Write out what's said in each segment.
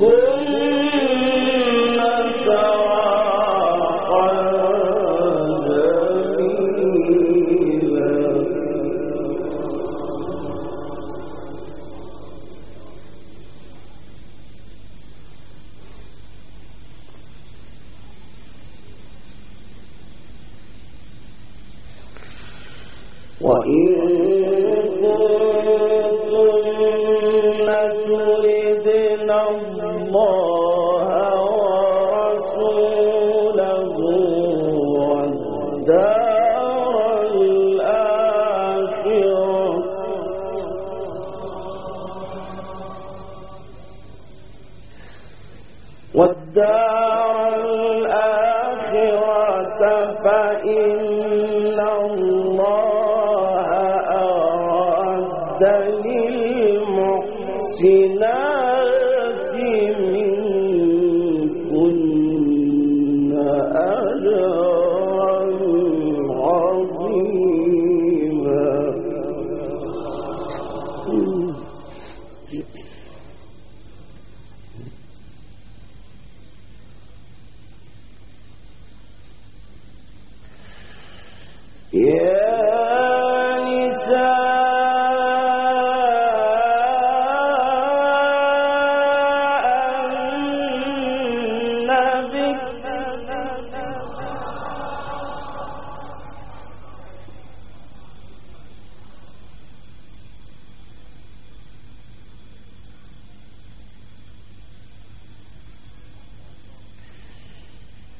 قل والدار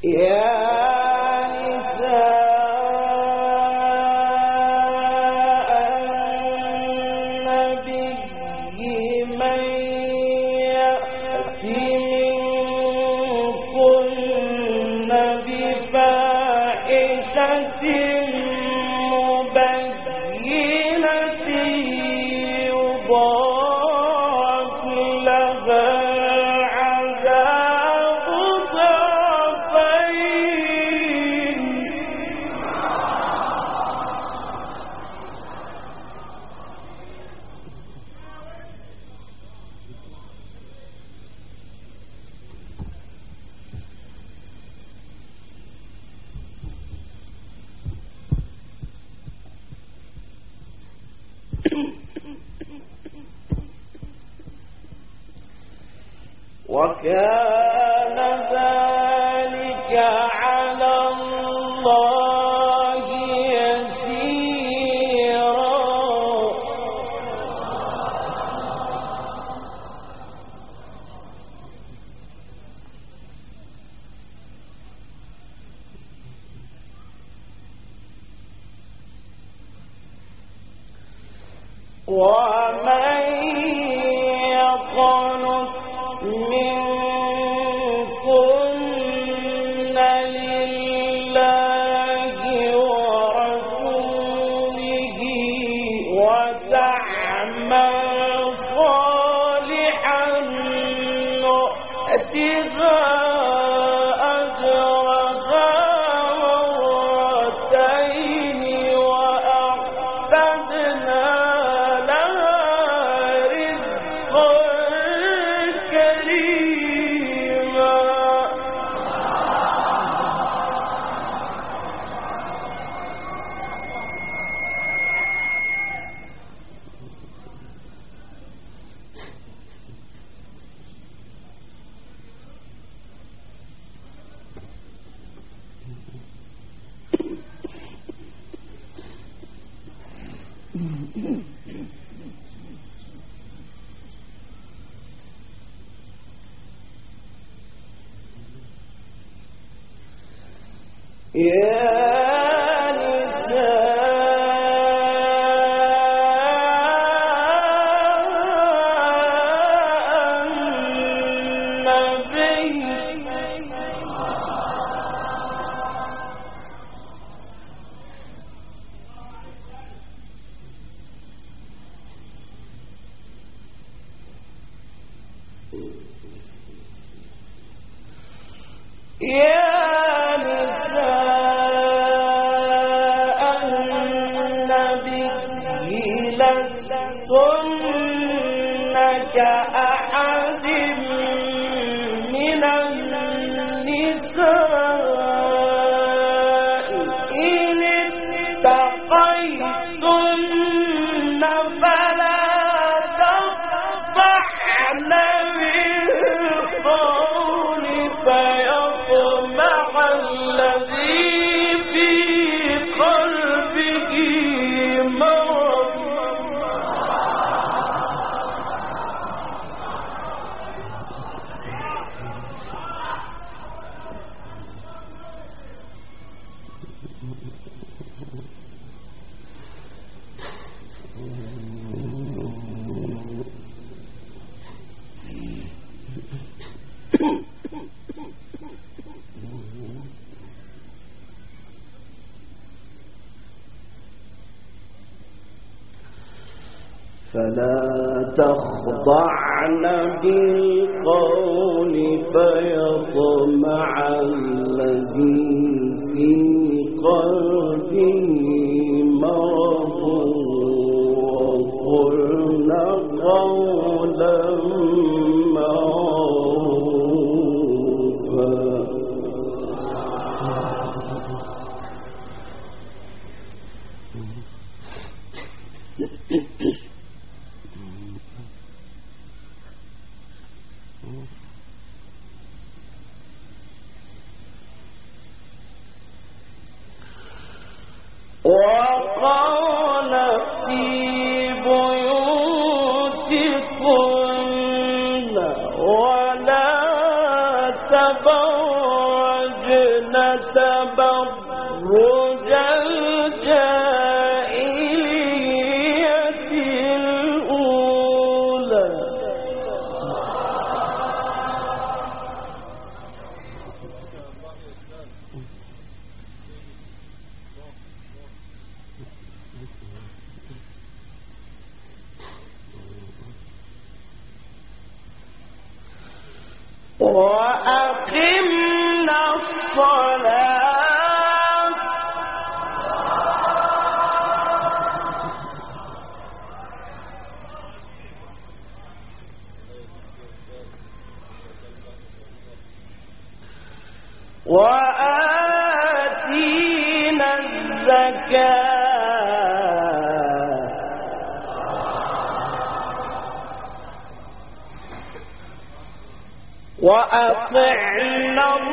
Yeah. وكان ذلك Yeah. فلا تخضعن بالقول فيطمع الذي في قلبه وآتينا الزكاة. وأطعنا الله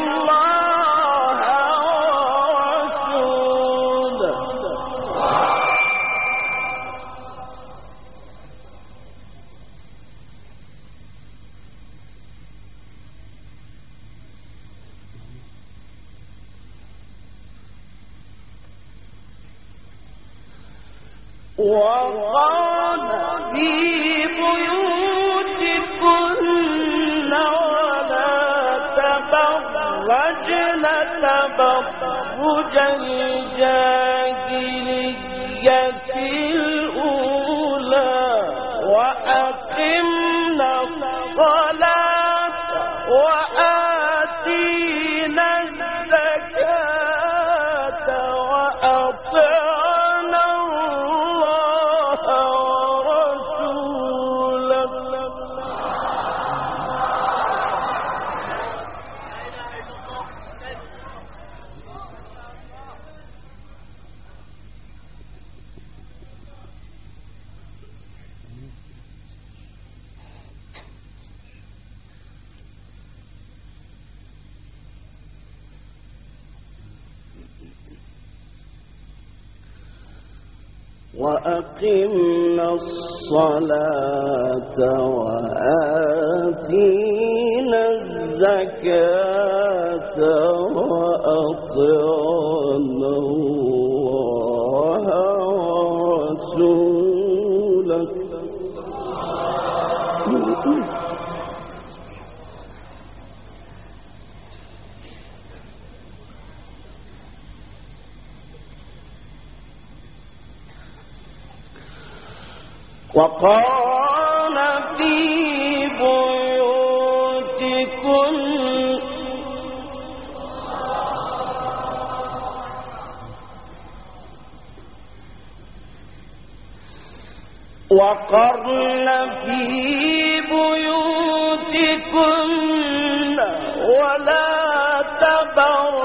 تب مجھے وآتينا الزكاة وأطيعنا وقال في بيوتكم وقرن في بيوتكم ولا تبر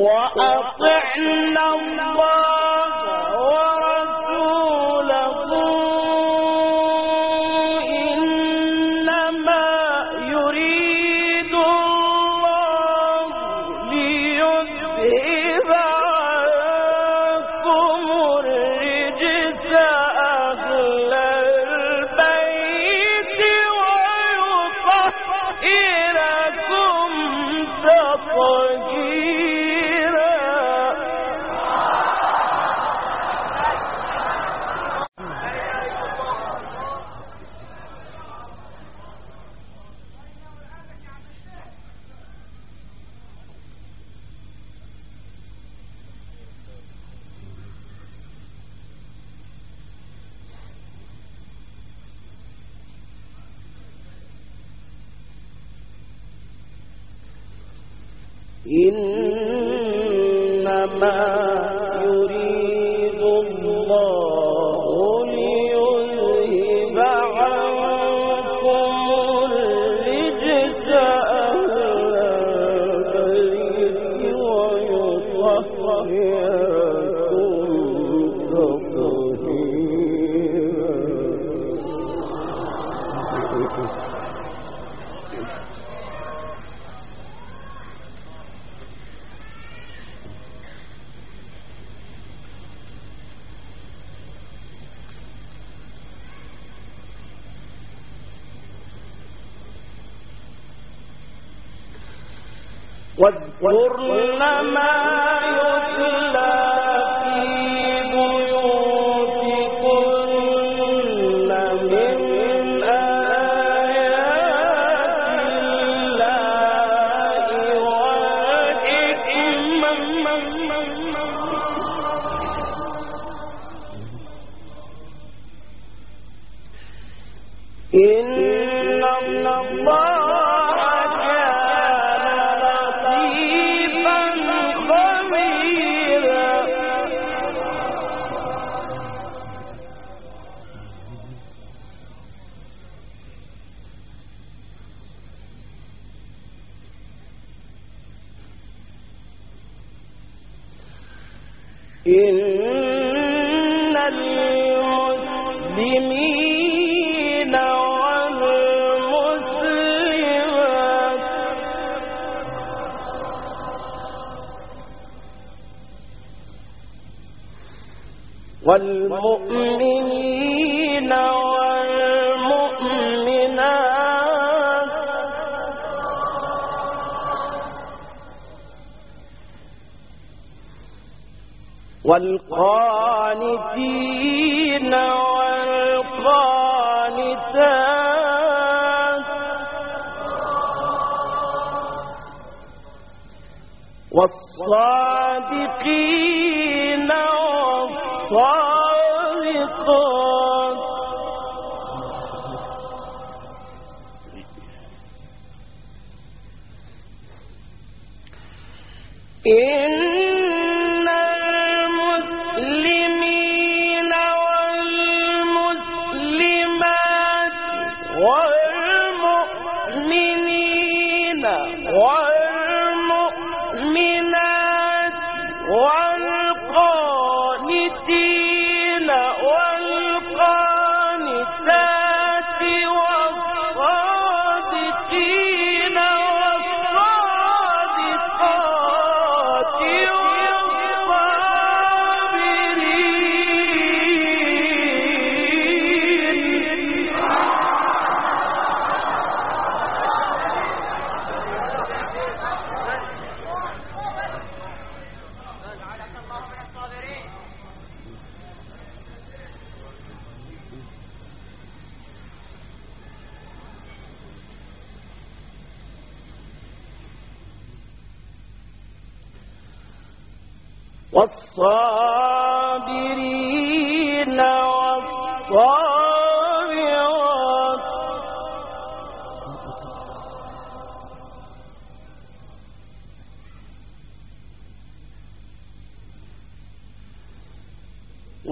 وأطعنا الله. إنما واذكرن ما إن المسلمين والمسلمات والمؤمنين والقانتين والقانتات والصادقين والصادقات إن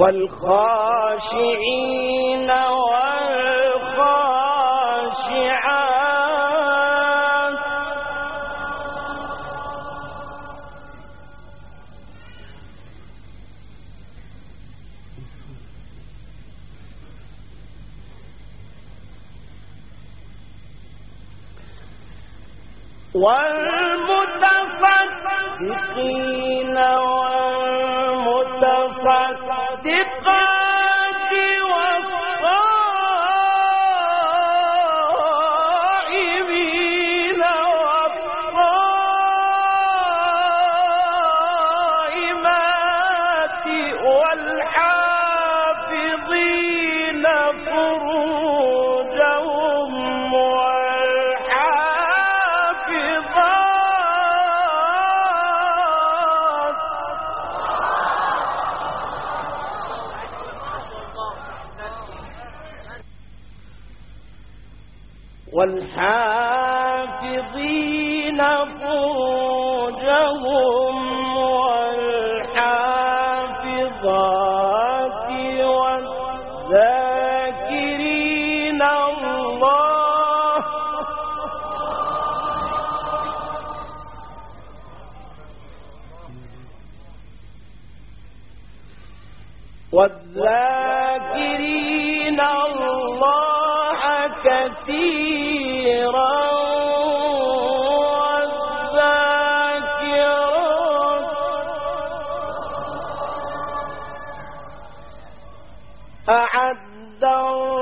والخاشعين والخاشعات. والمتفقين والحال أعد الله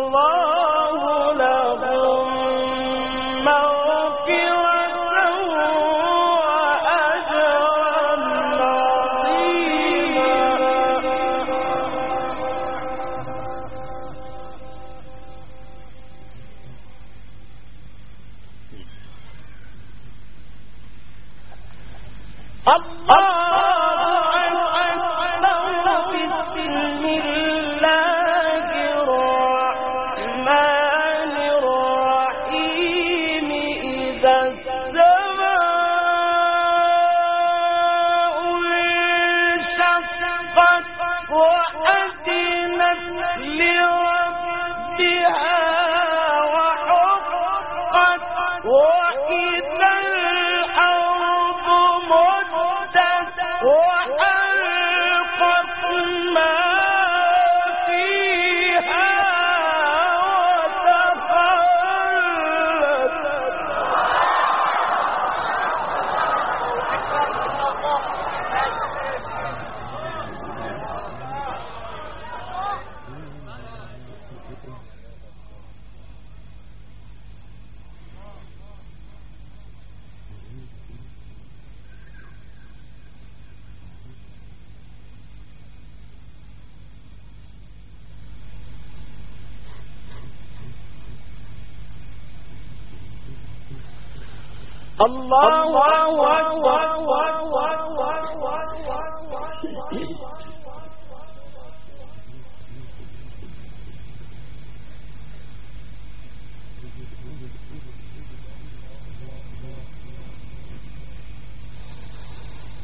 اللہ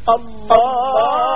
اللہ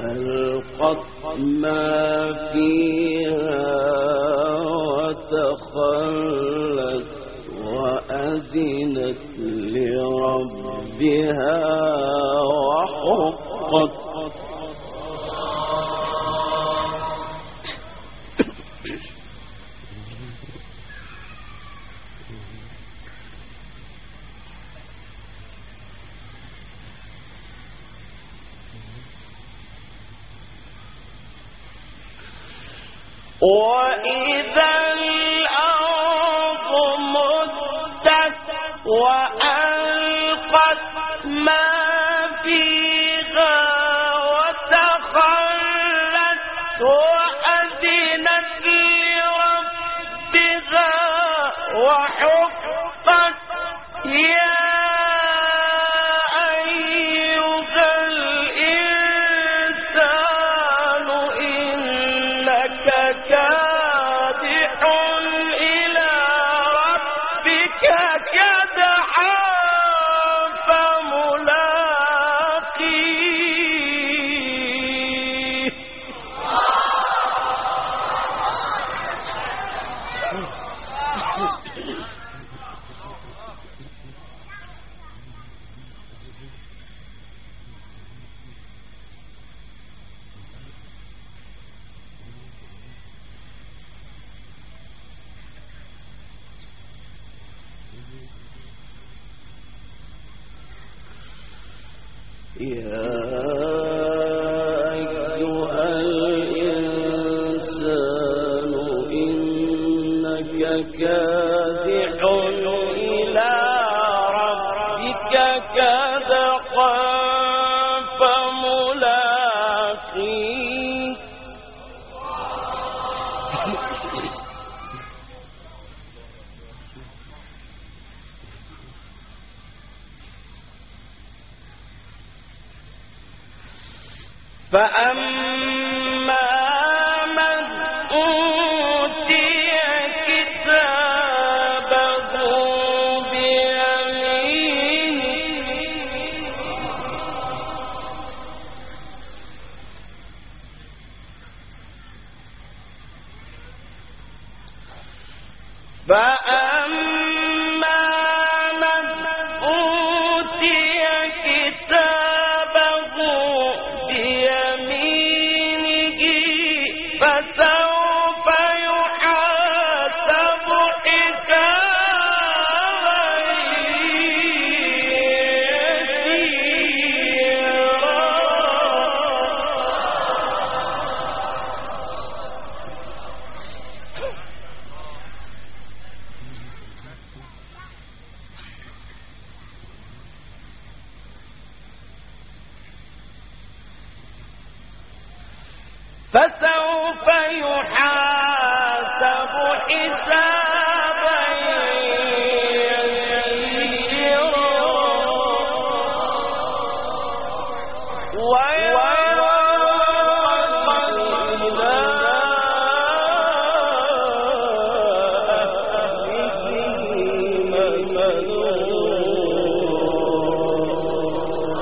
وألقت ما فيها وتخلت وأذنت لربها وإذا فأما